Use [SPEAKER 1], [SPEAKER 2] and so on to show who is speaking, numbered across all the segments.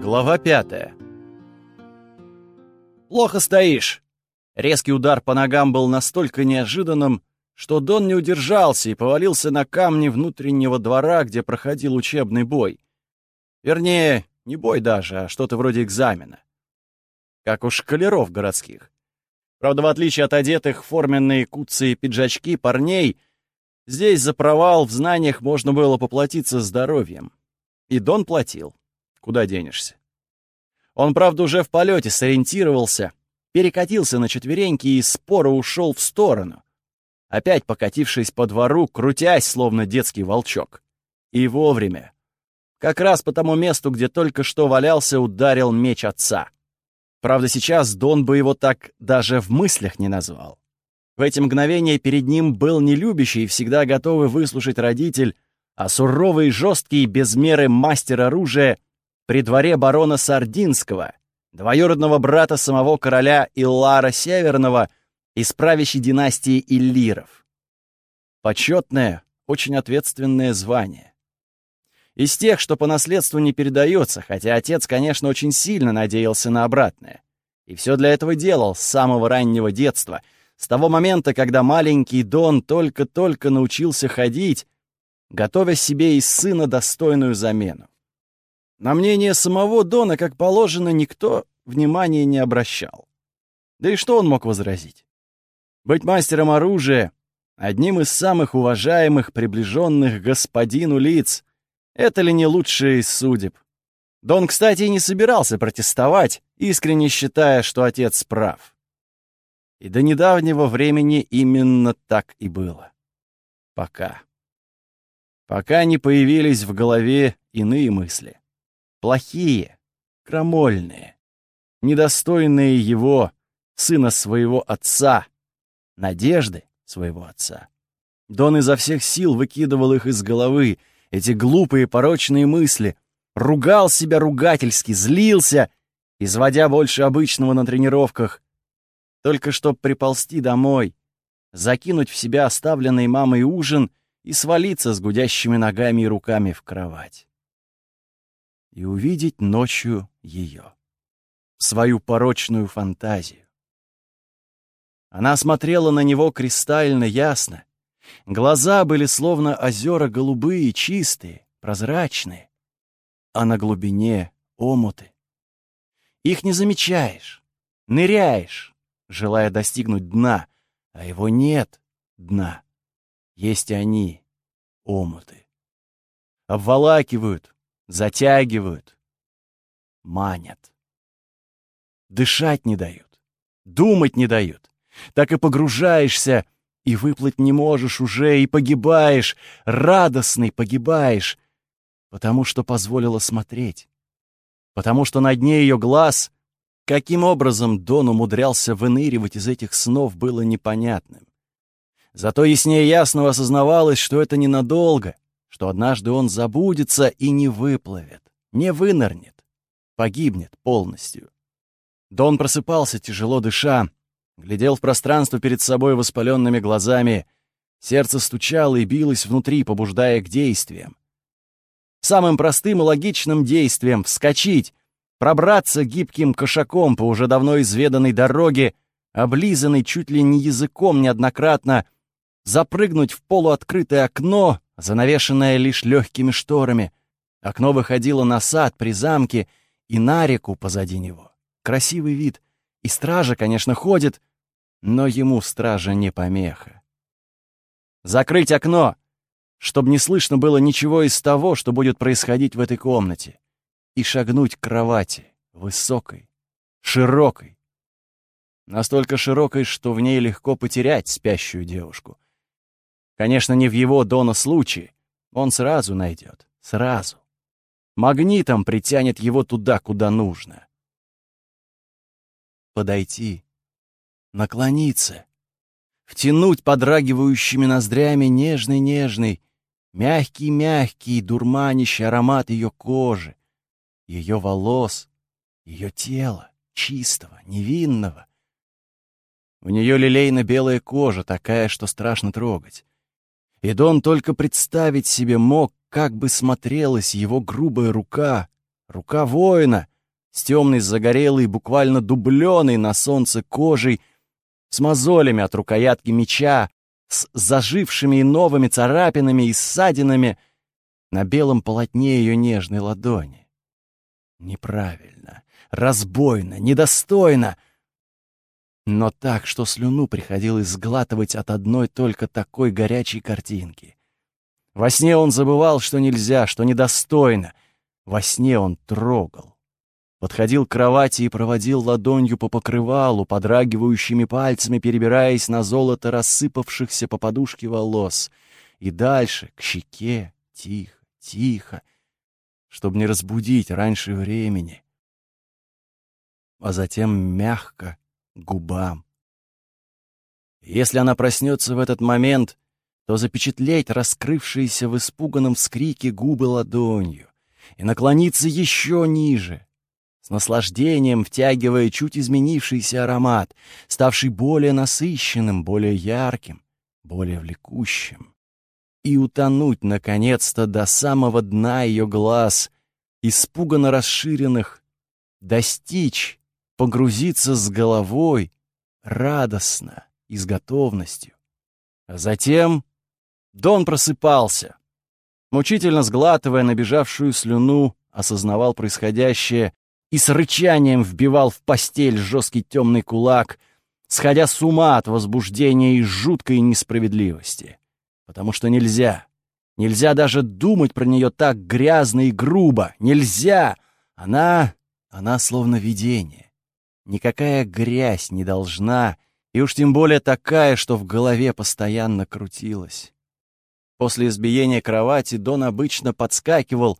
[SPEAKER 1] Глава пятая. «Плохо стоишь!» Резкий удар по ногам был настолько неожиданным, что Дон не удержался и повалился на камни внутреннего двора, где проходил учебный бой. Вернее, не бой даже, а что-то вроде экзамена. Как у шкалеров городских. Правда, в отличие от одетых форменные куцы и пиджачки парней, здесь за провал в знаниях можно было поплатиться здоровьем. И Дон платил. Куда денешься? Он, правда, уже в полете сориентировался, перекатился на четвереньки и споро ушел в сторону, опять покатившись по двору, крутясь, словно детский волчок. И вовремя. Как раз по тому месту, где только что валялся, ударил меч отца. Правда, сейчас Дон бы его так даже в мыслях не назвал. В эти мгновения перед ним был не любящий и всегда готовый выслушать родитель, а суровый жесткий, без меры мастер оружия при дворе барона Сардинского, двоюродного брата самого короля Иллара Северного из правящей династии Иллиров. Почетное, очень ответственное звание. Из тех, что по наследству не передается, хотя отец, конечно, очень сильно надеялся на обратное. И все для этого делал с самого раннего детства, с того момента, когда маленький Дон только-только научился ходить, готовя себе из сына достойную замену. На мнение самого Дона, как положено, никто внимания не обращал. Да и что он мог возразить? Быть мастером оружия, одним из самых уважаемых, приближенных господину лиц, это ли не лучшее из судеб? Дон, кстати, и не собирался протестовать, искренне считая, что отец прав. И до недавнего времени именно так и было. Пока. Пока не появились в голове иные мысли. Плохие, крамольные, недостойные его, сына своего отца, надежды своего отца. Дон изо всех сил выкидывал их из головы, эти глупые порочные мысли, ругал себя ругательски, злился, изводя больше обычного на тренировках, только чтоб приползти домой, закинуть в себя оставленный мамой ужин и свалиться с гудящими ногами и руками в кровать. И увидеть ночью ее, свою порочную фантазию. Она смотрела на него кристально ясно, Глаза были словно озера голубые, чистые, прозрачные, а на глубине — омуты. Их не замечаешь, ныряешь, желая достигнуть дна, а его нет дна. Есть они, омуты. Обволакивают, затягивают, манят. Дышать не дают, думать не дают. Так и погружаешься и выплыть не можешь уже, и погибаешь, радостный погибаешь, потому что позволила смотреть, потому что на дне ее глаз, каким образом Дон умудрялся выныривать из этих снов, было непонятным. Зато яснее ясного осознавалось, что это ненадолго, что однажды он забудется и не выплывет, не вынырнет, погибнет полностью. Дон просыпался, тяжело дыша, глядел в пространство перед собой воспаленными глазами. Сердце стучало и билось внутри, побуждая к действиям. Самым простым и логичным действием — вскочить, пробраться гибким кошаком по уже давно изведанной дороге, облизанной чуть ли не языком неоднократно, запрыгнуть в полуоткрытое окно, занавешенное лишь легкими шторами. Окно выходило на сад при замке и на реку позади него. Красивый вид. И стража, конечно, ходит, но ему стража не помеха. «Закрыть окно!» чтобы не слышно было ничего из того, что будет происходить в этой комнате, и шагнуть к кровати, высокой, широкой, настолько широкой, что в ней легко потерять спящую девушку. Конечно, не в его Дона случае, он сразу найдет, сразу. Магнитом притянет его туда, куда нужно. Подойти, наклониться, втянуть подрагивающими ноздрями нежный-нежный, мягкий-мягкий, дурманящий аромат ее кожи, ее волос, ее тела, чистого, невинного. У нее лилейно-белая кожа, такая, что страшно трогать. И Дон только представить себе мог, как бы смотрелась его грубая рука, рука воина — с темной загорелой, буквально дубленой на солнце кожей, с мозолями от рукоятки меча, с зажившими и новыми царапинами и ссадинами на белом полотне ее нежной ладони. Неправильно, разбойно, недостойно, но так, что слюну приходилось сглатывать от одной только такой горячей картинки. Во сне он забывал, что нельзя, что недостойно. Во сне он трогал. Подходил к кровати и проводил ладонью по покрывалу, подрагивающими пальцами перебираясь на золото рассыпавшихся по подушке волос. И дальше, к щеке, тихо, тихо, чтобы не разбудить раньше времени. А затем мягко, губам. Если она проснется в этот момент, то запечатлеть раскрывшиеся в испуганном вскрике губы ладонью и наклониться еще ниже, с наслаждением втягивая чуть изменившийся аромат, ставший более насыщенным, более ярким, более влекущим, и утонуть, наконец-то, до самого дна ее глаз, испуганно расширенных, достичь, погрузиться с головой, радостно и с готовностью. А затем Дон просыпался. Мучительно сглатывая набежавшую слюну, осознавал происходящее и с рычанием вбивал в постель жесткий темный кулак, сходя с ума от возбуждения и жуткой несправедливости. Потому что нельзя. Нельзя даже думать про нее так грязно и грубо. Нельзя! Она... она словно видение. Никакая грязь не должна, и уж тем более такая, что в голове постоянно крутилась. После избиения кровати Дон обычно подскакивал,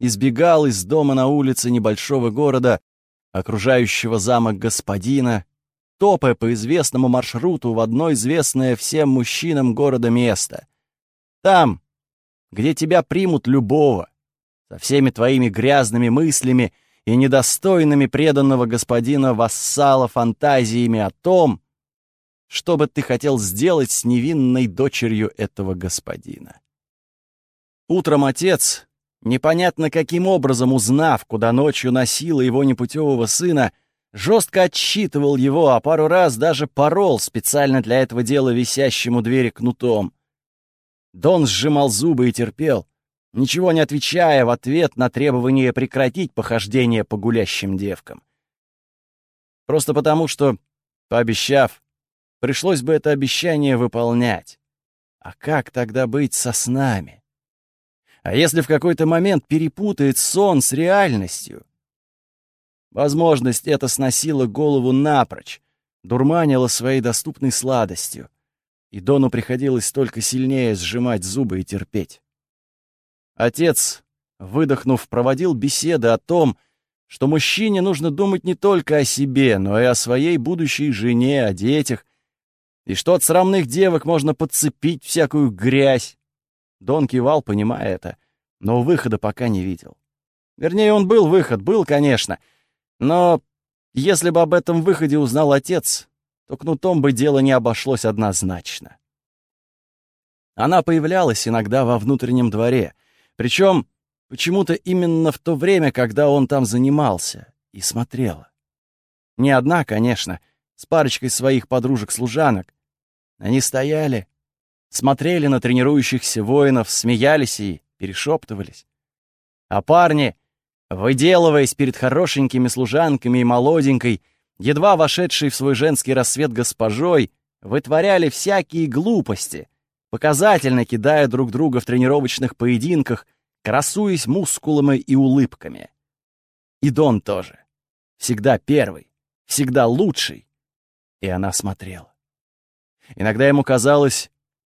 [SPEAKER 1] избегал из дома на улице небольшого города, окружающего замок господина, топая по известному маршруту в одно известное всем мужчинам города место. Там, где тебя примут любого, со всеми твоими грязными мыслями и недостойными преданного господина вассала фантазиями о том, что бы ты хотел сделать с невинной дочерью этого господина. Утром отец, непонятно каким образом узнав, куда ночью носила его непутевого сына, жестко отчитывал его, а пару раз даже порол специально для этого дела висящему двери кнутом. Дон сжимал зубы и терпел, ничего не отвечая в ответ на требование прекратить похождение по гулящим девкам. Просто потому, что, пообещав, Пришлось бы это обещание выполнять. А как тогда быть со снами? А если в какой-то момент перепутает сон с реальностью? Возможность это сносила голову напрочь, дурманила своей доступной сладостью, и Дону приходилось только сильнее сжимать зубы и терпеть. Отец, выдохнув, проводил беседы о том, что мужчине нужно думать не только о себе, но и о своей будущей жене, о детях, и что от срамных девок можно подцепить всякую грязь. Дон кивал, понимая это, но выхода пока не видел. Вернее, он был выход, был, конечно. Но если бы об этом выходе узнал отец, то кнутом бы дело не обошлось однозначно. Она появлялась иногда во внутреннем дворе, причем почему-то именно в то время, когда он там занимался, и смотрела. Не одна, конечно, — с парочкой своих подружек-служанок. Они стояли, смотрели на тренирующихся воинов, смеялись и перешептывались. А парни, выделываясь перед хорошенькими служанками и молоденькой, едва вошедшей в свой женский рассвет госпожой, вытворяли всякие глупости, показательно кидая друг друга в тренировочных поединках, красуясь мускулами и улыбками. И Дон тоже. Всегда первый, всегда лучший, и она смотрела. Иногда ему казалось,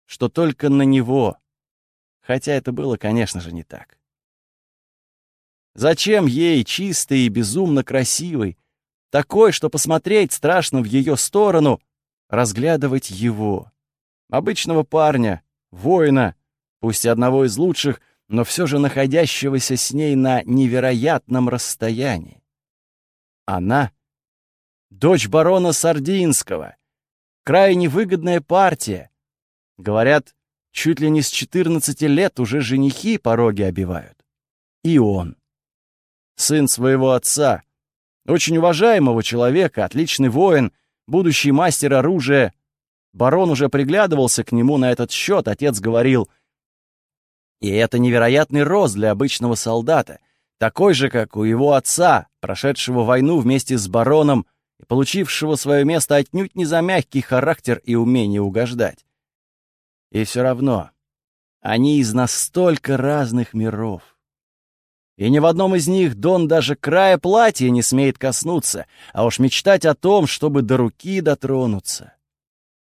[SPEAKER 1] что только на него, хотя это было, конечно же, не так. Зачем ей, чистый и безумно красивый, такой, что посмотреть страшно в ее сторону, разглядывать его, обычного парня, воина, пусть одного из лучших, но все же находящегося с ней на невероятном расстоянии. Она дочь барона Сардинского. Крайне выгодная партия. Говорят, чуть ли не с 14 лет уже женихи пороги обивают. И он. Сын своего отца, Очень уважаемого человека, отличный воин, будущий мастер оружия. Барон уже приглядывался к нему на этот счет, отец говорил. И это невероятный рост для обычного солдата, такой же, как у его отца, прошедшего войну вместе с бароном и получившего свое место отнюдь не за мягкий характер и умение угождать. И все равно они из настолько разных миров. И ни в одном из них Дон даже края платья не смеет коснуться, а уж мечтать о том, чтобы до руки дотронуться.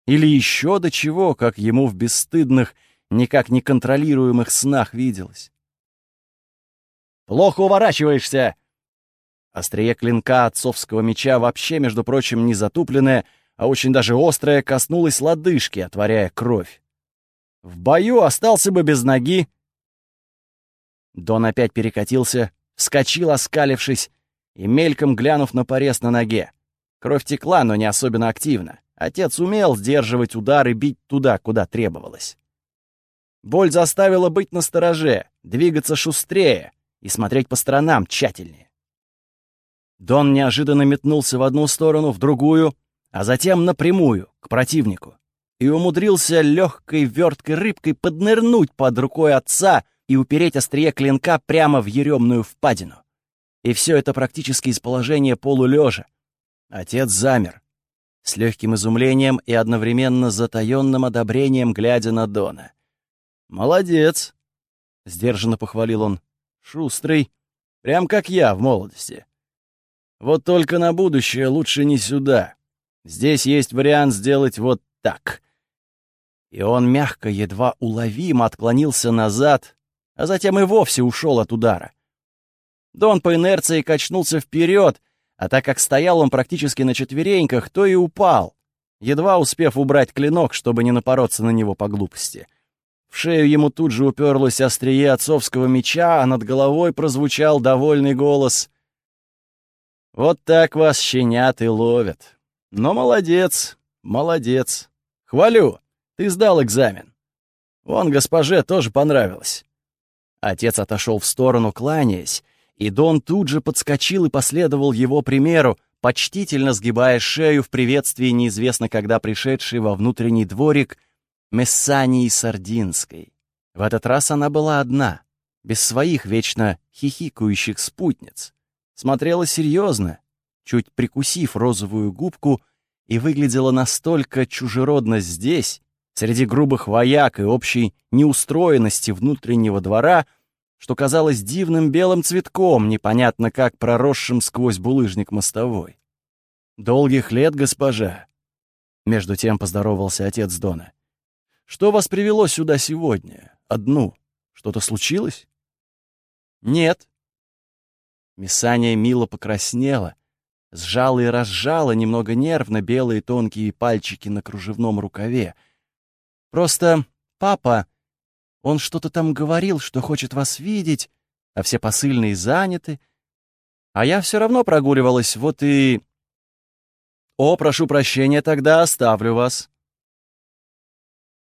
[SPEAKER 1] Или еще до чего, как ему в бесстыдных, никак не контролируемых снах виделось. «Плохо уворачиваешься!» Острие клинка отцовского меча вообще, между прочим, не затупленное, а очень даже острое, коснулось лодыжки, отворяя кровь. В бою остался бы без ноги. Дон опять перекатился, вскочил, оскалившись, и мельком глянув на порез на ноге. Кровь текла, но не особенно активно. Отец умел сдерживать удар и бить туда, куда требовалось. Боль заставила быть настороже, двигаться шустрее и смотреть по сторонам тщательнее. Дон неожиданно метнулся в одну сторону, в другую, а затем напрямую, к противнику, и умудрился легкой верткой рыбкой поднырнуть под рукой отца и упереть острие клинка прямо в еремную впадину. И все это практически из положения полулежа. Отец замер, с легким изумлением и одновременно затаенным одобрением, глядя на Дона. «Молодец!» — сдержанно похвалил он. «Шустрый, прям как я в молодости. Вот только на будущее лучше не сюда. Здесь есть вариант сделать вот так». И он мягко, едва уловимо отклонился назад, а затем и вовсе ушел от удара. Дон по инерции качнулся вперед, а так как стоял он практически на четвереньках, то и упал, едва успев убрать клинок, чтобы не напороться на него по глупости. В шею ему тут же уперлось острие отцовского меча, а над головой прозвучал довольный голос. «Вот так вас щенят и ловят. Но молодец, молодец. Хвалю, ты сдал экзамен. Вон госпоже тоже понравилось». Отец отошел в сторону, кланяясь, и Дон тут же подскочил и последовал его примеру, почтительно сгибая шею в приветствии неизвестно когда пришедшей во внутренний дворик Мессании Сардинской. В этот раз она была одна, без своих вечно хихикающих спутниц. Смотрела серьезно, чуть прикусив розовую губку, и выглядела настолько чужеродно здесь, среди грубых вояк и общей неустроенности внутреннего двора — что казалось дивным белым цветком, непонятно как проросшим сквозь булыжник мостовой. «Долгих лет, госпожа!» Между тем поздоровался отец Дона. «Что вас привело сюда сегодня? Одну? Что-то случилось?» «Нет». Мисания мило покраснела, сжала и разжала немного нервно белые тонкие пальчики на кружевном рукаве. «Просто папа...» Он что-то там говорил, что хочет вас видеть, а все посыльные заняты. А я все равно прогуливалась, вот и... О, прошу прощения, тогда оставлю вас.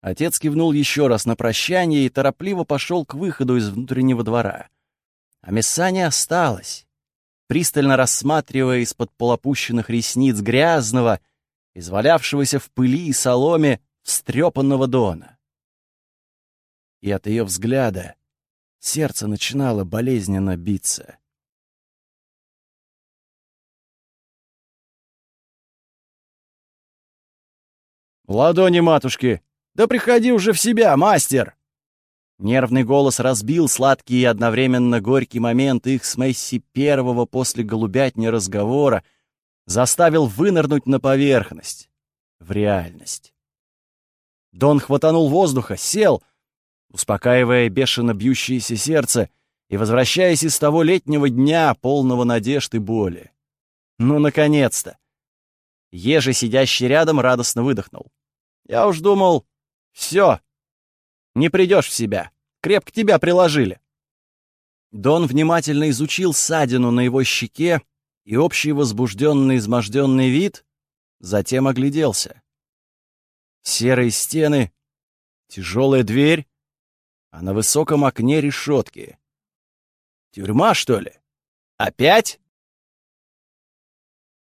[SPEAKER 1] Отец кивнул еще раз на прощание и торопливо пошел к выходу из внутреннего двора. А Мессаня осталась, пристально рассматривая из-под полопущенных ресниц грязного, извалявшегося в пыли и соломе, встрепанного Дона и от ее взгляда сердце начинало болезненно биться. «Ладони, матушки! Да приходи уже в себя, мастер!» Нервный голос разбил сладкий и одновременно горький момент их с Месси первого после голубятни разговора, заставил вынырнуть на поверхность, в реальность. Дон хватанул воздуха, сел — успокаивая бешено бьющееся сердце и возвращаясь из того летнего дня, полного надежд и боли. Ну, наконец-то! Ежи, сидящий рядом, радостно выдохнул. Я уж думал, все, не придешь в себя, крепко тебя приложили. Дон внимательно изучил ссадину на его щеке и общий возбужденный изможденный вид, затем огляделся. Серые стены, тяжелая дверь, а на высоком окне решетки. Тюрьма, что ли? Опять?